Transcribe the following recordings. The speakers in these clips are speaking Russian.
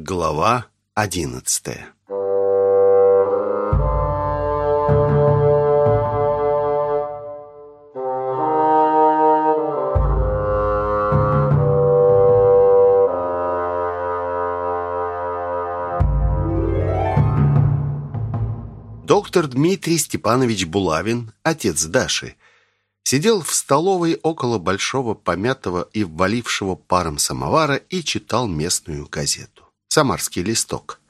Глава одиннадцатая. Доктор Дмитрий Степанович Булавин, отец Даши, сидел в столовой около большого помятого и ввалившего паром самовара и читал местную газету «Самарский листок».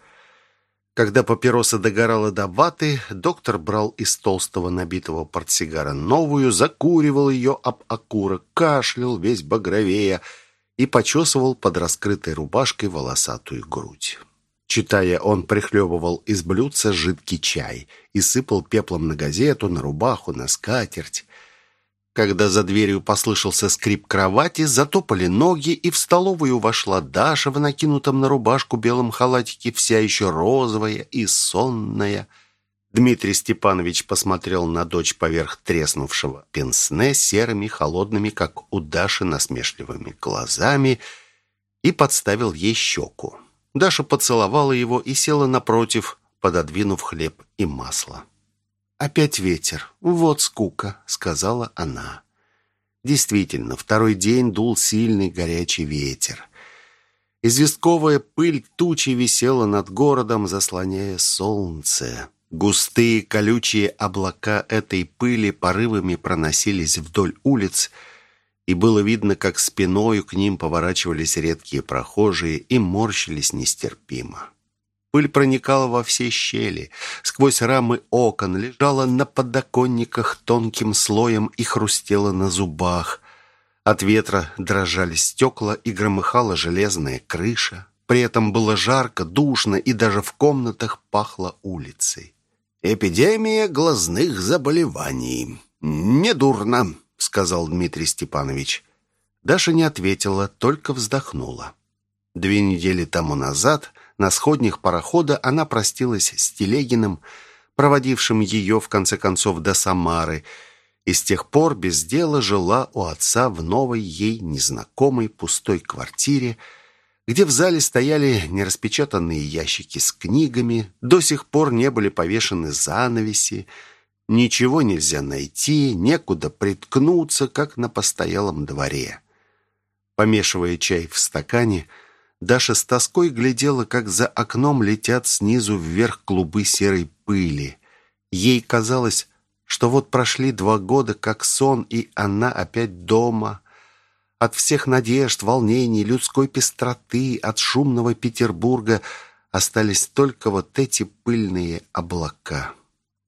Когда папироса догорала до ваты, доктор брал из толстого набитого портсигара новую, закуривал ее об окурок, кашлял весь багровея и почесывал под раскрытой рубашкой волосатую грудь. Читая, он прихлебывал из блюдца жидкий чай и сыпал пеплом на газету, на рубаху, на скатерть. Когда за дверью послышался скрип кровати, затопали ноги, и в столовую вошла Даша в накинутом на рубашку белом халатике, вся еще розовая и сонная. Дмитрий Степанович посмотрел на дочь поверх треснувшего пенсне серыми, холодными, как у Даши, насмешливыми глазами и подставил ей щеку. Даша поцеловала его и села напротив, пододвинув хлеб и масло. «Опять ветер. Вот скука», — сказала она. Действительно, второй день дул сильный горячий ветер. Известковая пыль тучи висела над городом, заслоняя солнце. Густые колючие облака этой пыли порывами проносились вдоль улиц, и было видно, как спиною к ним поворачивались редкие прохожие и морщились нестерпимо. Пыль проникала во все щели, сквозь рамы окон, лежала на подоконниках тонким слоем и хрустела на зубах. От ветра дрожали стекла и громыхала железная крыша. При этом было жарко, душно и даже в комнатах пахло улицей. «Эпидемия глазных заболеваний. Недурно», — сказал Дмитрий Степанович. Даша не ответила, только вздохнула. Две недели тому назад на сходнях парохода она простилась с Телегиным, проводившим ее, в конце концов, до Самары, и с тех пор без дела жила у отца в новой ей незнакомой пустой квартире, где в зале стояли нераспечатанные ящики с книгами, до сих пор не были повешены занавеси, Ничего нельзя найти, некуда приткнуться, как на постоялом дворе. Помешивая чай в стакане, Даша с тоской глядела, как за окном летят снизу вверх клубы серой пыли. Ей казалось, что вот прошли два года, как сон, и она опять дома. От всех надежд, волнений, людской пестроты, от шумного Петербурга остались только вот эти пыльные облака.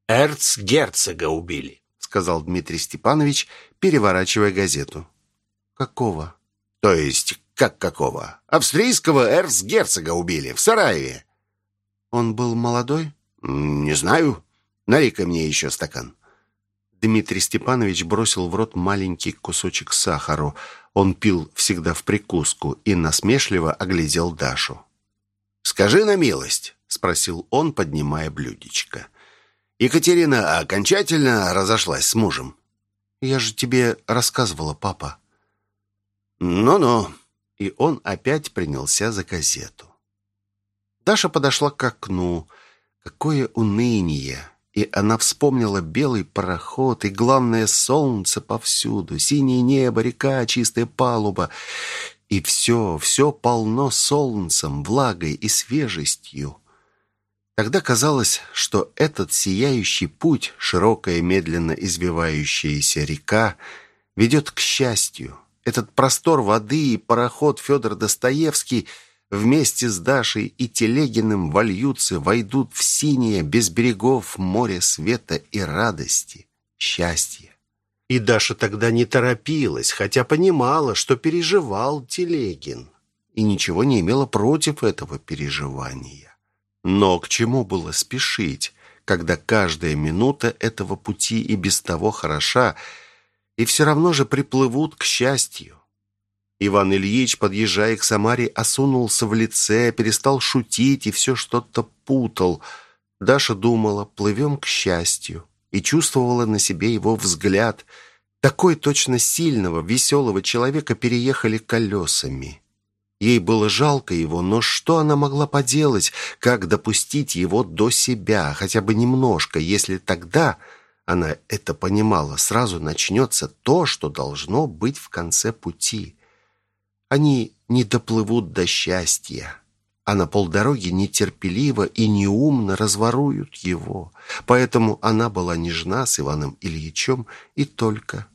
«Эрцгерцога убили», — сказал Дмитрий Степанович, переворачивая газету. «Какого?» «То есть, как какого? Австрийского эрцгерцога убили в Сараеве». «Он был молодой?» «Не знаю. Налей-ка мне еще стакан». Дмитрий Степанович бросил в рот маленький кусочек сахару. Он пил всегда в прикуску и насмешливо оглядел Дашу. «Скажи на милость», — спросил он, поднимая блюдечко. Екатерина окончательно разошлась с мужем. Я же тебе рассказывала, папа. Ну-ну. И он опять принялся за газету. Даша подошла к окну. Какое уныние! И она вспомнила белый пароход и, главное, солнце повсюду, синее небо, река, чистая палуба. И все, все полно солнцем, влагой и свежестью. Тогда казалось, что этот сияющий путь, широкая, медленно извивающаяся река, ведет к счастью. Этот простор воды и пароход Федор Достоевский вместе с Дашей и Телегиным вольются, войдут в синее, без берегов море света и радости, счастья. И Даша тогда не торопилась, хотя понимала, что переживал Телегин, и ничего не имела против этого переживания. Но к чему было спешить, когда каждая минута этого пути и без того хороша, и все равно же приплывут к счастью? Иван Ильич, подъезжая к Самаре, осунулся в лице, перестал шутить и все что-то путал. Даша думала, плывем к счастью, и чувствовала на себе его взгляд. Такой точно сильного, веселого человека переехали колесами. Ей было жалко его, но что она могла поделать, как допустить его до себя, хотя бы немножко, если тогда, она это понимала, сразу начнется то, что должно быть в конце пути. Они не доплывут до счастья, а на полдороги нетерпеливо и неумно разворуют его. Поэтому она была нежна с Иваном Ильичем и только.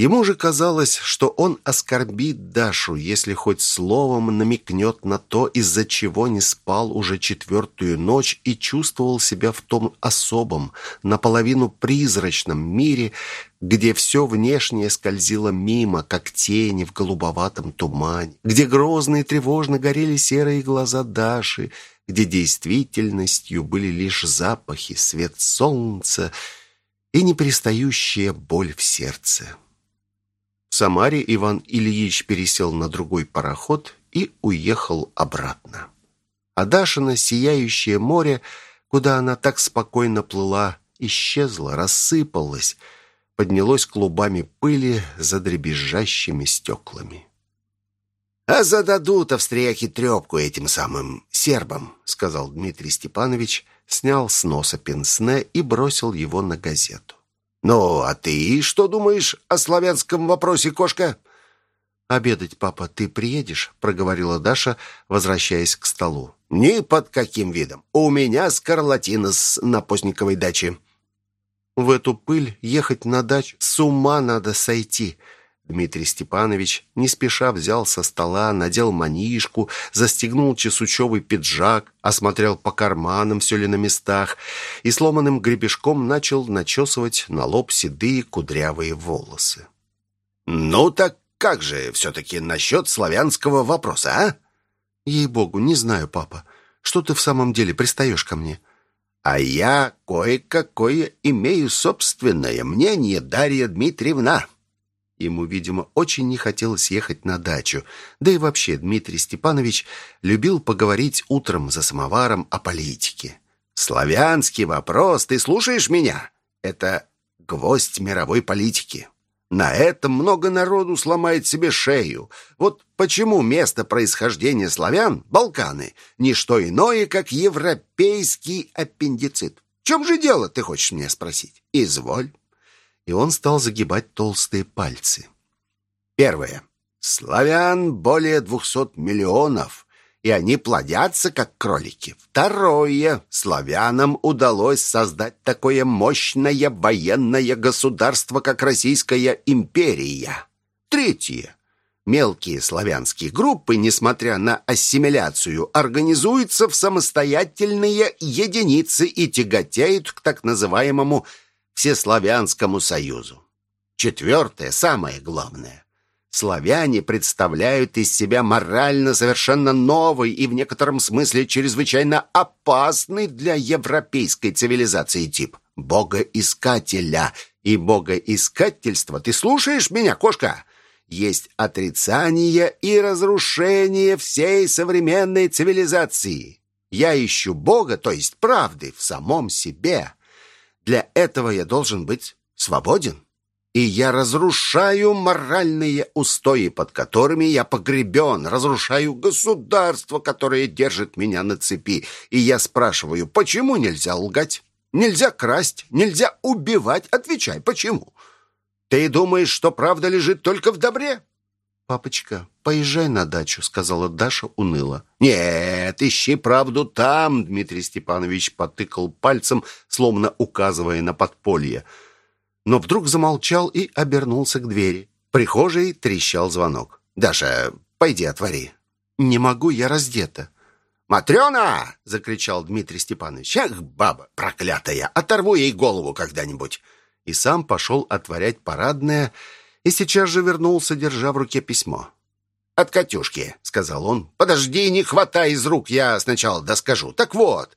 Ему же казалось, что он оскорбит Дашу, если хоть словом намекнет на то, из-за чего не спал уже четвертую ночь и чувствовал себя в том особом, наполовину призрачном мире, где все внешнее скользило мимо, как тени в голубоватом тумане, где грозно и тревожно горели серые глаза Даши, где действительностью были лишь запахи, свет солнца и непристающая боль в сердце. В Самаре Иван Ильич пересел на другой пароход и уехал обратно. А Дашина сияющее море, куда она так спокойно плыла, исчезло, рассыпалось, поднялось клубами пыли за дребезжащими стеклами. «А зададут австрияки трепку этим самым сербам», — сказал Дмитрий Степанович, снял с носа пенсне и бросил его на газету. «Ну, а ты что думаешь о славянском вопросе, кошка?» «Обедать, папа, ты приедешь?» — проговорила Даша, возвращаясь к столу. «Ни под каким видом. У меня скарлатина с на Постниковой даче». «В эту пыль ехать на дачу с ума надо сойти. Дмитрий Степанович не спеша взял со стола, надел манишку, застегнул чесучевый пиджак, осмотрел по карманам, все ли на местах, и сломанным гребешком начал начесывать на лоб седые кудрявые волосы. «Ну так как же все-таки насчет славянского вопроса, а?» «Ей-богу, не знаю, папа. Что ты в самом деле пристаешь ко мне?» «А я кое-какое имею собственное мнение, Дарья Дмитриевна». Ему, видимо, очень не хотелось ехать на дачу. Да и вообще Дмитрий Степанович любил поговорить утром за самоваром о политике. «Славянский вопрос, ты слушаешь меня? Это гвоздь мировой политики. На этом много народу сломает себе шею. Вот почему место происхождения славян, Балканы, не что иное, как европейский аппендицит. В чем же дело, ты хочешь меня спросить? Изволь и он стал загибать толстые пальцы. Первое. Славян более двухсот миллионов, и они плодятся, как кролики. Второе. Славянам удалось создать такое мощное военное государство, как Российская империя. Третье. Мелкие славянские группы, несмотря на ассимиляцию, организуются в самостоятельные единицы и тяготеют к так называемому Всеславянскому союзу. Четвертое, самое главное. Славяне представляют из себя морально совершенно новый и в некотором смысле чрезвычайно опасный для европейской цивилизации тип – богоискателя. И богоискательство, ты слушаешь меня, кошка? Есть отрицание и разрушение всей современной цивилизации. Я ищу Бога, то есть правды, в самом себе. Для этого я должен быть свободен. И я разрушаю моральные устои, под которыми я погребен, разрушаю государство, которое держит меня на цепи. И я спрашиваю, почему нельзя лгать? Нельзя красть, нельзя убивать? Отвечай, почему? Ты думаешь, что правда лежит только в добре? «Папочка, поезжай на дачу», — сказала Даша уныло. «Нет, ищи правду там», — Дмитрий Степанович потыкал пальцем, словно указывая на подполье. Но вдруг замолчал и обернулся к двери. В прихожей трещал звонок. «Даша, пойди отвори». «Не могу, я раздета». «Матрена!» — закричал Дмитрий Степанович. «Эх, баба проклятая! Оторву ей голову когда-нибудь!» И сам пошел отворять парадное, — и сейчас же вернулся, держа в руке письмо. «От Катюшки», — сказал он. «Подожди, не хватай из рук, я сначала доскажу. Так вот,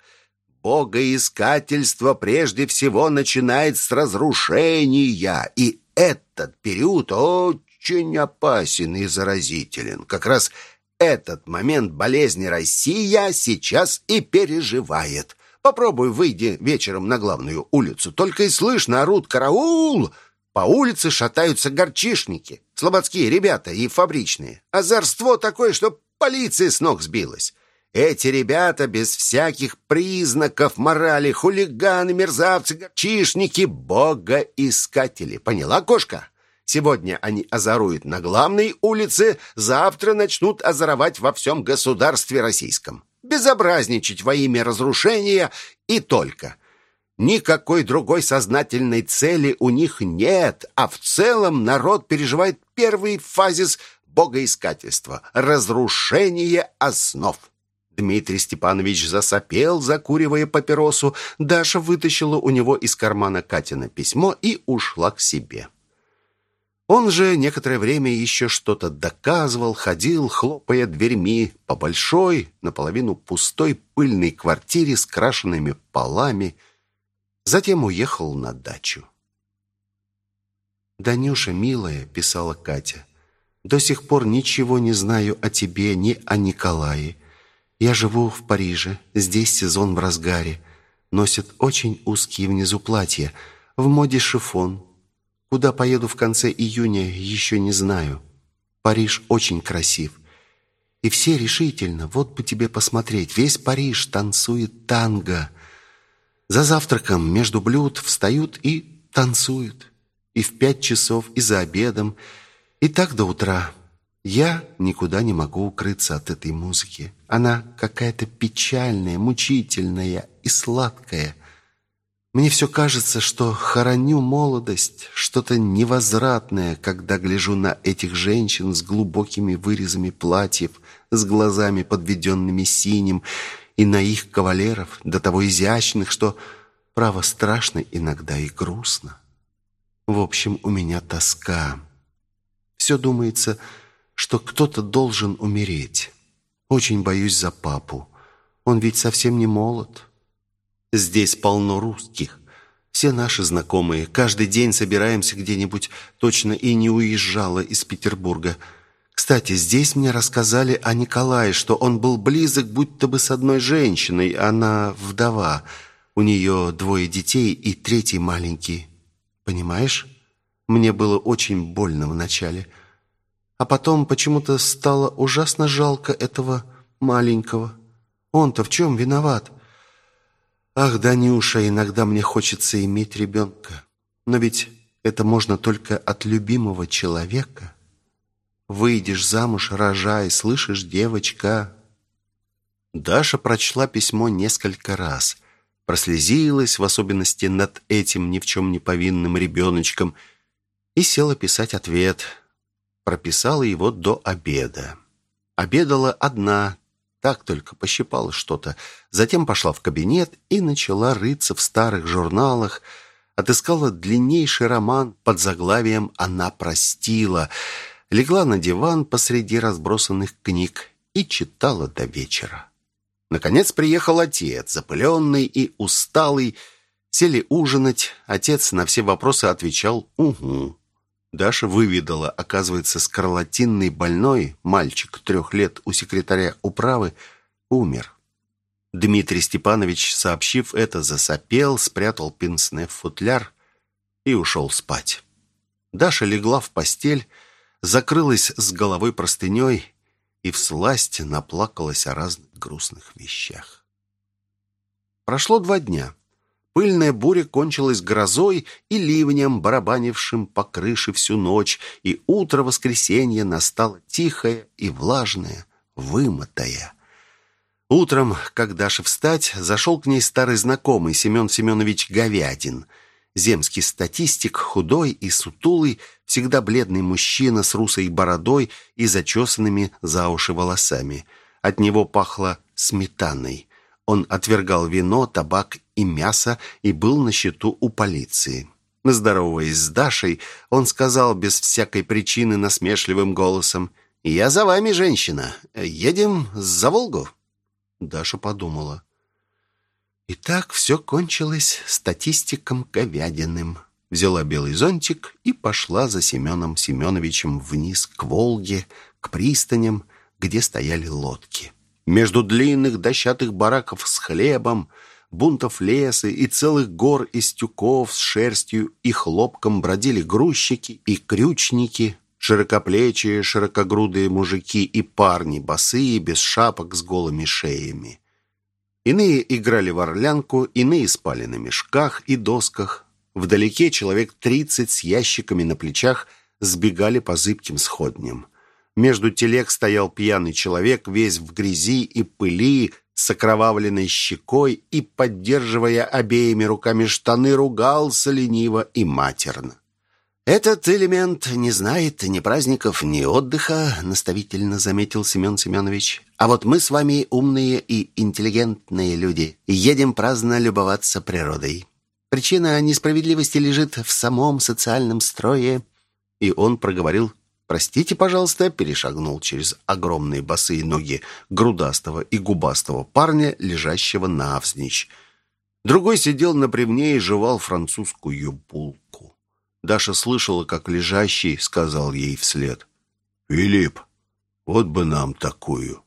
богоискательство прежде всего начинает с разрушения, и этот период очень опасен и заразителен. Как раз этот момент болезни Россия сейчас и переживает. Попробуй выйди вечером на главную улицу, только и слышно орут «Караул!» По улице шатаются горчишники, слободские ребята и фабричные. Озорство такое, что Полиция с ног сбилась. Эти ребята без всяких признаков морали, хулиганы, мерзавцы, горчишники, богоискатели. Поняла, кошка? Сегодня они озоруют на главной улице, завтра начнут озоровать во всем государстве российском. Безобразничать во имя разрушения и только. Никакой другой сознательной цели у них нет, а в целом народ переживает первый фазис богоискательства – разрушение основ. Дмитрий Степанович засопел, закуривая папиросу. Даша вытащила у него из кармана Катина письмо и ушла к себе. Он же некоторое время еще что-то доказывал, ходил, хлопая дверьми по большой, наполовину пустой пыльной квартире с крашенными полами. Затем уехал на дачу. «Данюша, милая», — писала Катя, — «до сих пор ничего не знаю о тебе, ни о Николае. Я живу в Париже, здесь сезон в разгаре. Носят очень узкие внизу платья, в моде шифон. Куда поеду в конце июня, еще не знаю. Париж очень красив. И все решительно, вот бы тебе посмотреть, весь Париж танцует танго. За завтраком между блюд встают и танцуют. И в пять часов, и за обедом, и так до утра. Я никуда не могу укрыться от этой музыки. Она какая-то печальная, мучительная и сладкая. Мне все кажется, что хороню молодость, что-то невозвратное, когда гляжу на этих женщин с глубокими вырезами платьев, с глазами, подведенными синим, и на их кавалеров, до того изящных, что, право, страшно иногда и грустно. В общем, у меня тоска. Все думается что кто-то должен умереть. Очень боюсь за папу. Он ведь совсем не молод. Здесь полно русских. Все наши знакомые. Каждый день собираемся где-нибудь. Точно и не уезжала из Петербурга. Кстати, здесь мне рассказали о Николае, что он был близок будто бы с одной женщиной. Она вдова. У нее двое детей и третий маленький. Понимаешь? Мне было очень больно вначале. начале. А потом почему-то стало ужасно жалко этого маленького. Он-то в чем виноват? Ах, Данюша, иногда мне хочется иметь ребенка. Но ведь это можно только от любимого человека. Выйдешь замуж, рожай, слышишь, девочка?» Даша прочла письмо несколько раз, прослезилась, в особенности над этим ни в чем не повинным ребеночком, и села писать ответ – прописала его до обеда. Обедала одна, так только пощипала что-то. Затем пошла в кабинет и начала рыться в старых журналах, отыскала длиннейший роман под заглавием «Она простила», легла на диван посреди разбросанных книг и читала до вечера. Наконец приехал отец, запыленный и усталый. Сели ужинать. Отец на все вопросы отвечал «Угу». Даша выведала, оказывается, скарлатинный больной, мальчик трех лет у секретаря управы, умер. Дмитрий Степанович, сообщив это, засопел, спрятал пенсне в футляр и ушел спать. Даша легла в постель, закрылась с головой простыней и всласть наплакалась о разных грустных вещах. Прошло два дня. Пыльная буря кончилась грозой и ливнем, барабанившим по крыше всю ночь, и утро воскресенья настало тихое и влажное, вымотая. Утром, как Даша встать, зашел к ней старый знакомый Семен Семенович Говядин. Земский статистик, худой и сутулый, всегда бледный мужчина с русой бородой и зачесанными за уши волосами. От него пахло сметаной. Он отвергал вино, табак и мясо и был на счету у полиции. Здороваясь с Дашей, он сказал без всякой причины насмешливым голосом, «Я за вами, женщина. Едем за Волгу». Даша подумала. И так все кончилось статистиком Говядиным. Взяла белый зонтик и пошла за Семеном Семеновичем вниз к Волге, к пристаням, где стояли лодки. Между длинных дощатых бараков с хлебом, бунтов леса и целых гор из тюков с шерстью и хлопком бродили грузчики и крючники, Широкоплечие, широкогрудые мужики и парни, босые, без шапок, с голыми шеями. Иные играли в орлянку, иные спали на мешках и досках. Вдалеке человек тридцать с ящиками на плечах сбегали по зыбким сходням. Между телег стоял пьяный человек, весь в грязи и пыли, с окровавленной щекой и, поддерживая обеими руками штаны, ругался лениво и матерно. «Этот элемент не знает ни праздников, ни отдыха», — наставительно заметил Семен Семенович. «А вот мы с вами умные и интеллигентные люди, едем праздно любоваться природой. Причина несправедливости лежит в самом социальном строе». И он проговорил «Простите, пожалуйста», перешагнул через огромные босые ноги грудастого и губастого парня, лежащего навзничь. Другой сидел на бревне и жевал французскую булку. Даша слышала, как лежащий сказал ей вслед. «Филипп, вот бы нам такую!»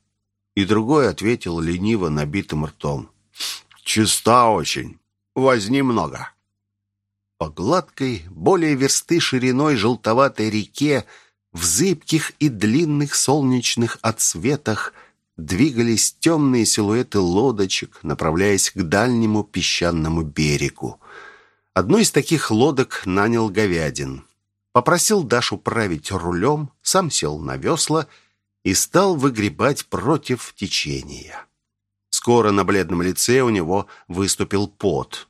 И другой ответил лениво набитым ртом. «Чиста очень. Возни много». По гладкой, более версты шириной желтоватой реке в зыбких и длинных солнечных отсветах двигались темные силуэты лодочек, направляясь к дальнему песчаному берегу. Одну из таких лодок нанял Говядин. Попросил Дашу править рулем, сам сел на весла и стал выгребать против течения. Скоро на бледном лице у него выступил пот.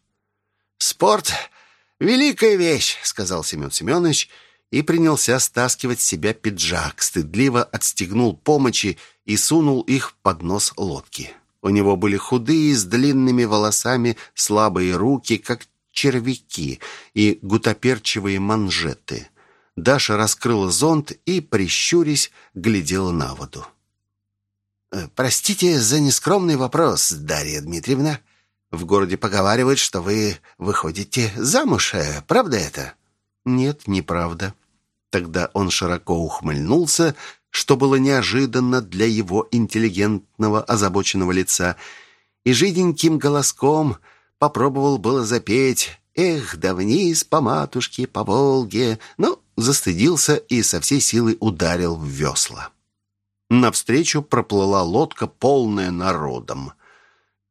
«Спорт — великая вещь», — сказал Семен Семенович, и принялся стаскивать с себя пиджак, стыдливо отстегнул помощи и сунул их под нос лодки. У него были худые, с длинными волосами, слабые руки, как червяки и гутоперчивые манжеты. Даша раскрыла зонт и, прищурясь, глядела на воду. «Э, «Простите за нескромный вопрос, Дарья Дмитриевна. В городе поговаривают, что вы выходите замуж. Э, правда это?» «Нет, неправда». Тогда он широко ухмыльнулся, что было неожиданно для его интеллигентного озабоченного лица, и жиденьким голоском попробовал было запеть «Эх, да вниз по матушке, по Волге», но застыдился и со всей силы ударил в весла. Навстречу проплыла лодка, полная народом.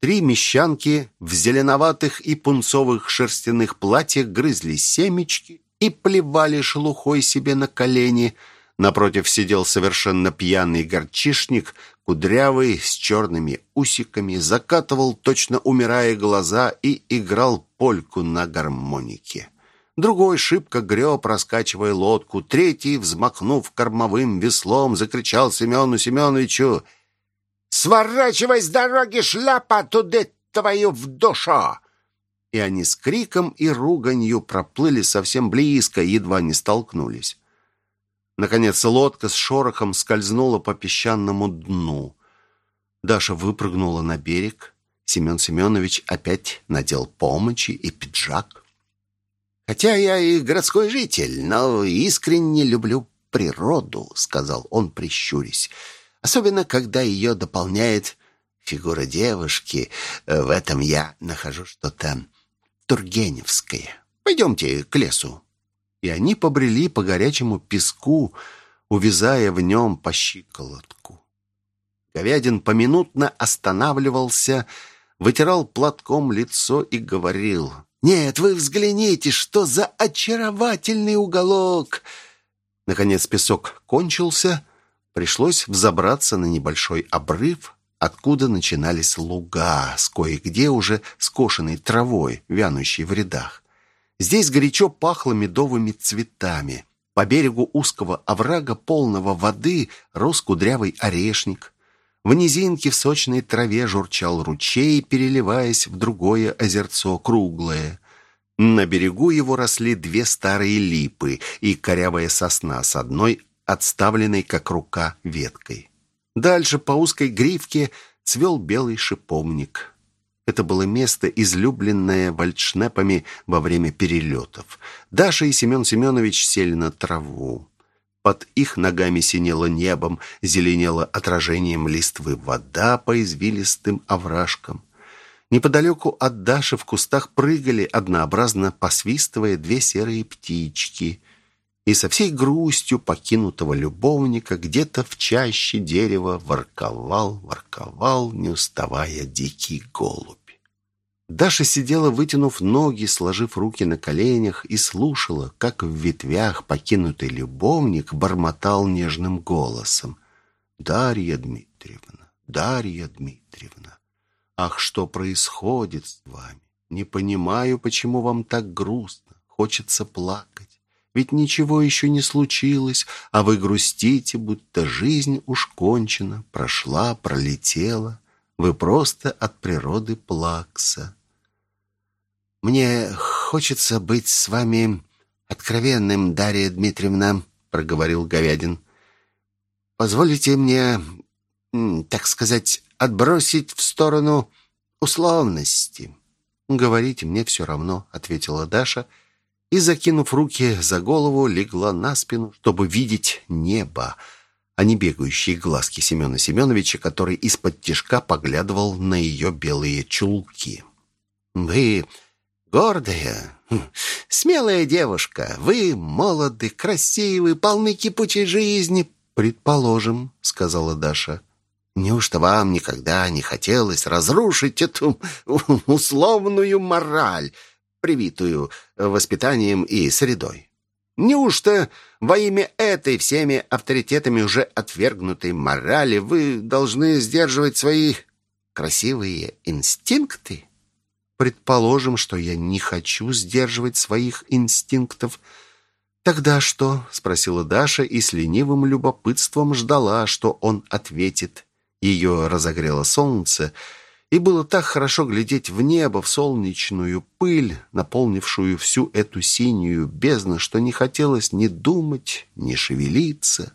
Три мещанки в зеленоватых и пунцовых шерстяных платьях грызли семечки и плевали шелухой себе на колени. Напротив сидел совершенно пьяный горчишник кудрявый, с черными усиками, закатывал, точно умирая глаза, и играл польку на гармонике. Другой шибко греб, раскачивая лодку. Третий, взмахнув кормовым веслом, закричал Семену Семеновичу «Сворачивай с дороги, шляпа, туда твою в душу!» И они с криком и руганью проплыли совсем близко, едва не столкнулись. Наконец лодка с шорохом скользнула по песчаному дну. Даша выпрыгнула на берег. Семен Семенович опять надел помощи и пиджак. «Хотя я и городской житель, но искренне люблю природу», — сказал он, прищурясь. «Особенно, когда ее дополняет фигура девушки. В этом я нахожу что-то тургеневское. Пойдемте к лесу» и они побрели по горячему песку, увязая в нем по щиколотку. Говядин поминутно останавливался, вытирал платком лицо и говорил, «Нет, вы взгляните, что за очаровательный уголок!» Наконец песок кончился, пришлось взобраться на небольшой обрыв, откуда начинались луга с кое-где уже скошенной травой, вянущей в рядах. Здесь горячо пахло медовыми цветами. По берегу узкого оврага, полного воды, рос кудрявый орешник. В низинке в сочной траве журчал ручей, переливаясь в другое озерцо круглое. На берегу его росли две старые липы и корявая сосна с одной отставленной, как рука, веткой. Дальше по узкой гривке цвел белый шиповник. Это было место, излюбленное вальдшнепами во время перелетов. Даша и Семен Семенович сели на траву. Под их ногами синело небом, зеленело отражением листвы вода по извилистым овражкам. Неподалеку от Даши в кустах прыгали, однообразно посвистывая, две серые птички. И со всей грустью покинутого любовника где-то в чаще дерева ворковал, ворковал, не уставая дикий голубь. Даша сидела, вытянув ноги, сложив руки на коленях и слушала, как в ветвях покинутый любовник бормотал нежным голосом. «Дарья Дмитриевна, Дарья Дмитриевна, ах, что происходит с вами? Не понимаю, почему вам так грустно, хочется плакать. Ведь ничего еще не случилось, а вы грустите, будто жизнь уж кончена, прошла, пролетела. Вы просто от природы плакса. «Мне хочется быть с вами откровенным, Дарья Дмитриевна», — проговорил Говядин. «Позволите мне, так сказать, отбросить в сторону условности». «Говорите, мне все равно», — ответила Даша, — и, закинув руки за голову, легла на спину, чтобы видеть небо, а не бегающие глазки Семена Семеновича, который из-под тишка поглядывал на ее белые чулки. «Вы гордая, хм, смелая девушка, вы молоды, красивы, полны кипучей жизни, предположим», — сказала Даша. «Неужто вам никогда не хотелось разрушить эту условную мораль?» Привитую воспитанием и средой. Неужто во имя этой всеми авторитетами уже отвергнутой морали вы должны сдерживать свои красивые инстинкты? Предположим, что я не хочу сдерживать своих инстинктов. Тогда что? спросила Даша и с ленивым любопытством ждала, что он ответит. Ее разогрело солнце, и было так хорошо глядеть в небо, в солнечную пыль, наполнившую всю эту синюю бездну, что не хотелось ни думать, ни шевелиться.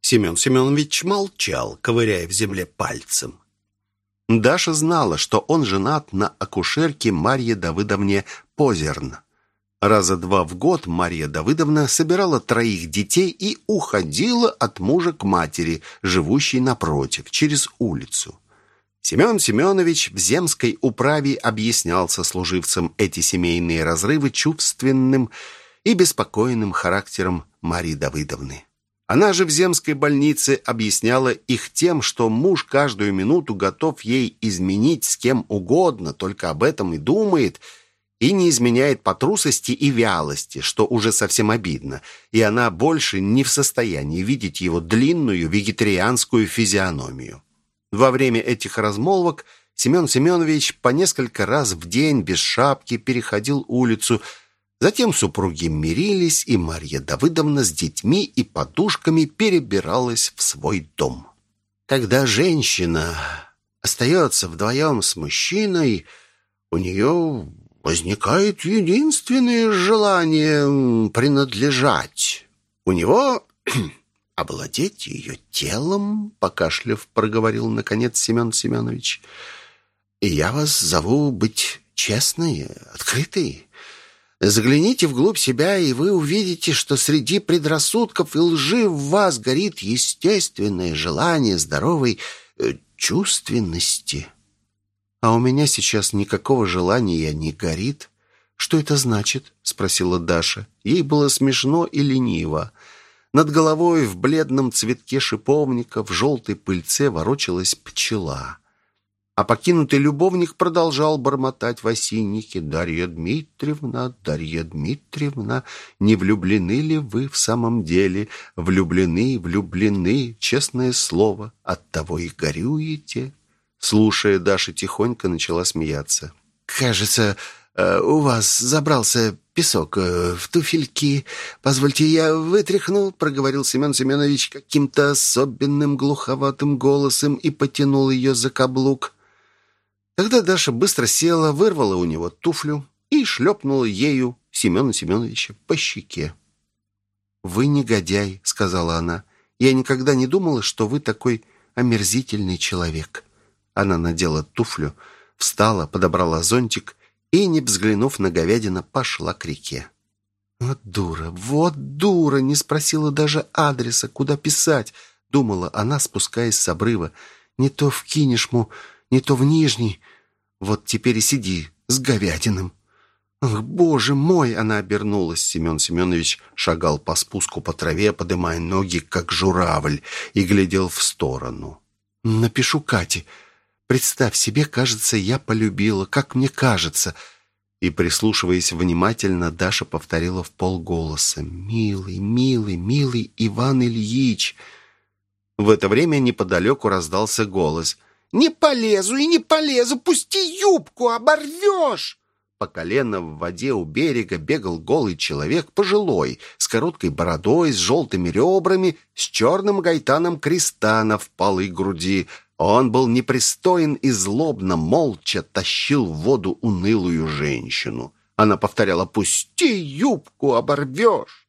Семен Семенович молчал, ковыряя в земле пальцем. Даша знала, что он женат на акушерке Марье Давыдовне Позерн. Раза два в год Марья Давыдовна собирала троих детей и уходила от мужа к матери, живущей напротив, через улицу. Семен Семенович в земской управе объяснял сослуживцам эти семейные разрывы чувственным и беспокойным характером Марии Давыдовны. Она же в земской больнице объясняла их тем, что муж каждую минуту готов ей изменить с кем угодно, только об этом и думает, и не изменяет по трусости и вялости, что уже совсем обидно, и она больше не в состоянии видеть его длинную вегетарианскую физиономию. Во время этих размолвок Семен Семенович по несколько раз в день без шапки переходил улицу. Затем супруги мирились, и Марья Давыдовна с детьми и подушками перебиралась в свой дом. Когда женщина остается вдвоем с мужчиной, у нее возникает единственное желание принадлежать. У него овладеть ее телом, покашляв, проговорил наконец Семен Семенович. И я вас зову быть честной, открытой. Загляните вглубь себя, и вы увидите, что среди предрассудков и лжи в вас горит естественное желание здоровой э, чувственности. А у меня сейчас никакого желания не горит. Что это значит? спросила Даша. Ей было смешно и лениво. Над головой в бледном цветке шиповника в желтой пыльце ворочалась пчела. А покинутый любовник продолжал бормотать в осиннике. «Дарья Дмитриевна, Дарья Дмитриевна, не влюблены ли вы в самом деле? Влюблены, влюблены, честное слово, оттого и горюете». Слушая, Даша тихонько начала смеяться. «Кажется, э, у вас забрался песок э, в туфельки. Позвольте, я вытряхну», — проговорил Семен Семенович каким-то особенным глуховатым голосом и потянул ее за каблук. Тогда Даша быстро села, вырвала у него туфлю и шлепнула ею Семена Семеновича по щеке. «Вы негодяй», — сказала она. «Я никогда не думала, что вы такой омерзительный человек». Она надела туфлю, встала, подобрала зонтик и, не взглянув на говядина, пошла к реке. «Вот дура, вот дура!» Не спросила даже адреса, куда писать, думала она, спускаясь с обрыва. «Не то в Кинешму, не то в Нижний. Вот теперь и сиди с говядиным». «Ах, боже мой!» — она обернулась. Семен Семенович шагал по спуску по траве, подымая ноги, как журавль, и глядел в сторону. «Напишу Кате. Представь себе, кажется, я полюбила, как мне кажется». И, прислушиваясь внимательно, Даша повторила в полголоса. «Милый, милый, милый Иван Ильич!» В это время неподалеку раздался голос. «Не полезу и не полезу! Пусти юбку, оборвешь!» По колено в воде у берега бегал голый человек, пожилой, с короткой бородой, с желтыми ребрами, с черным гайтаном креста на впалой груди. Он был непристоен и злобно, молча тащил в воду унылую женщину. Она повторяла «Пусти юбку, оборвешь!»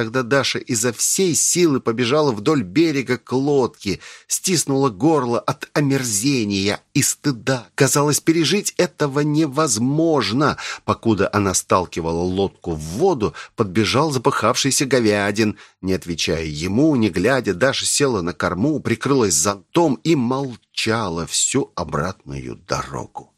Тогда Даша изо всей силы побежала вдоль берега к лодке, стиснула горло от омерзения и стыда. Казалось, пережить этого невозможно. Покуда она сталкивала лодку в воду, подбежал запыхавшийся говядин. Не отвечая ему, не глядя, Даша села на корму, прикрылась зонтом и молчала всю обратную дорогу.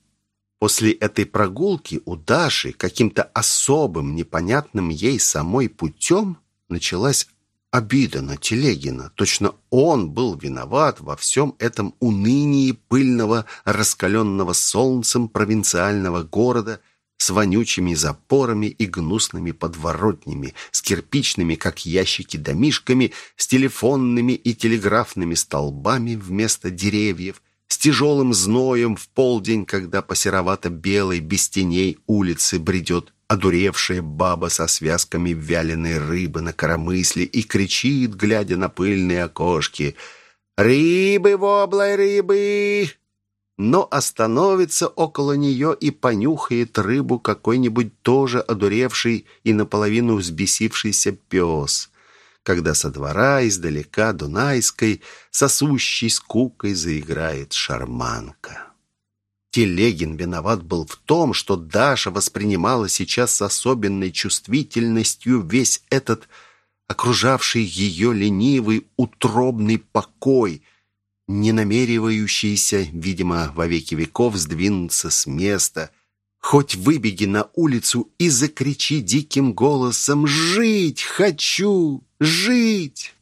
После этой прогулки у Даши каким-то особым, непонятным ей самой путем началась обида на Телегина. Точно он был виноват во всем этом унынии пыльного, раскаленного солнцем провинциального города с вонючими запорами и гнусными подворотнями, с кирпичными, как ящики, домишками, с телефонными и телеграфными столбами вместо деревьев, с тяжелым зноем в полдень, когда по серовато-белой, без теней улицы бредет одуревшая баба со связками вяленой рыбы на коромысле и кричит, глядя на пыльные окошки «Рыбы, воблай, рыбы!» но остановится около нее и понюхает рыбу какой-нибудь тоже одуревший и наполовину взбесившийся пес, когда со двора издалека Дунайской сосущей скукой заиграет шарманка. Телегин виноват был в том, что Даша воспринимала сейчас с особенной чувствительностью весь этот окружавший ее ленивый, утробный покой, не намеревающийся, видимо, во веки веков сдвинуться с места. Хоть выбеги на улицу и закричи диким голосом «Жить хочу! Жить!»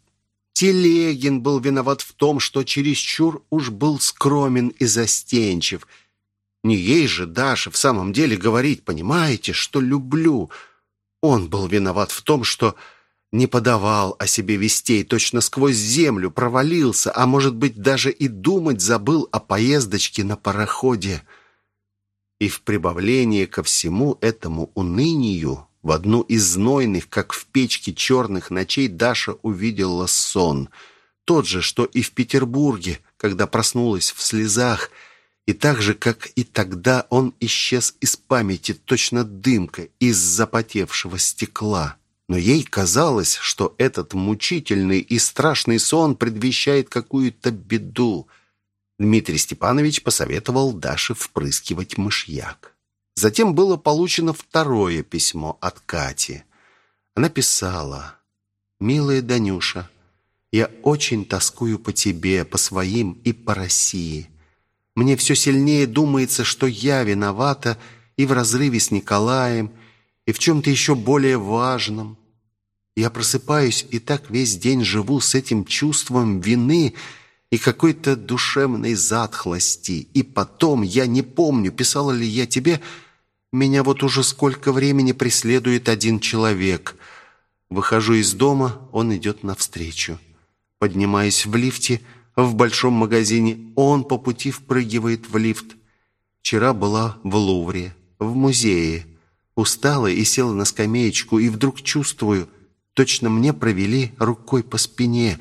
Телегин был виноват в том, что чересчур уж был скромен и застенчив – не ей же, Даша, в самом деле говорить, понимаете, что люблю. Он был виноват в том, что не подавал о себе вестей, точно сквозь землю провалился, а может быть, даже и думать забыл о поездочке на пароходе. И в прибавление ко всему этому унынию в одну из знойных, как в печке черных ночей, Даша увидела сон. Тот же, что и в Петербурге, когда проснулась в слезах – и так же, как и тогда, он исчез из памяти, точно дымка из запотевшего стекла. Но ей казалось, что этот мучительный и страшный сон предвещает какую-то беду. Дмитрий Степанович посоветовал Даше впрыскивать мышьяк. Затем было получено второе письмо от Кати. Она писала «Милая Данюша, я очень тоскую по тебе, по своим и по России». Мне все сильнее думается, что я виновата и в разрыве с Николаем, и в чем-то еще более важном. Я просыпаюсь и так весь день живу с этим чувством вины и какой-то душевной затхлости. И потом, я не помню, писала ли я тебе, меня вот уже сколько времени преследует один человек. Выхожу из дома, он идет навстречу. Поднимаюсь в лифте – в большом магазине, он по пути впрыгивает в лифт. Вчера была в Лувре, в музее. Устала и села на скамеечку, и вдруг чувствую, точно мне провели рукой по спине.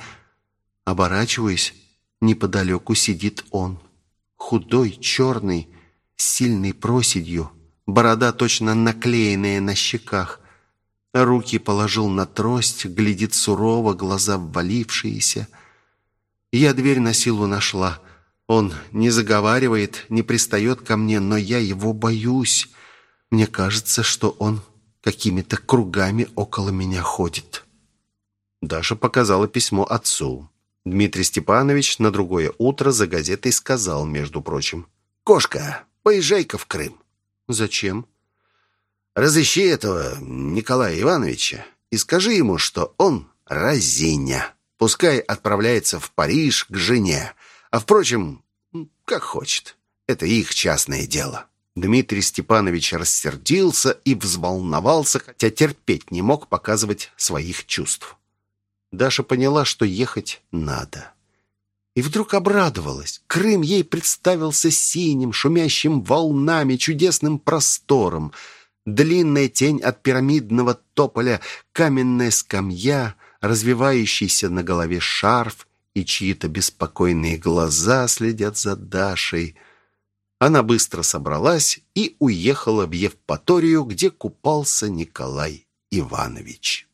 Оборачиваясь, неподалеку сидит он. Худой, черный, с сильной проседью, борода точно наклеенная на щеках. Руки положил на трость, глядит сурово, глаза ввалившиеся — я дверь на силу нашла. Он не заговаривает, не пристает ко мне, но я его боюсь. Мне кажется, что он какими-то кругами около меня ходит». Даша показала письмо отцу. Дмитрий Степанович на другое утро за газетой сказал, между прочим, «Кошка, поезжай-ка в Крым». «Зачем?» Разыщи этого Николая Ивановича и скажи ему, что он разиня. Пускай отправляется в Париж к жене. А, впрочем, как хочет. Это их частное дело». Дмитрий Степанович рассердился и взволновался, хотя терпеть не мог показывать своих чувств. Даша поняла, что ехать надо. И вдруг обрадовалась. Крым ей представился синим, шумящим волнами, чудесным простором. Длинная тень от пирамидного тополя, каменная скамья, развивающийся на голове шарф и чьи-то беспокойные глаза следят за Дашей — она быстро собралась и уехала в Евпаторию, где купался Николай Иванович.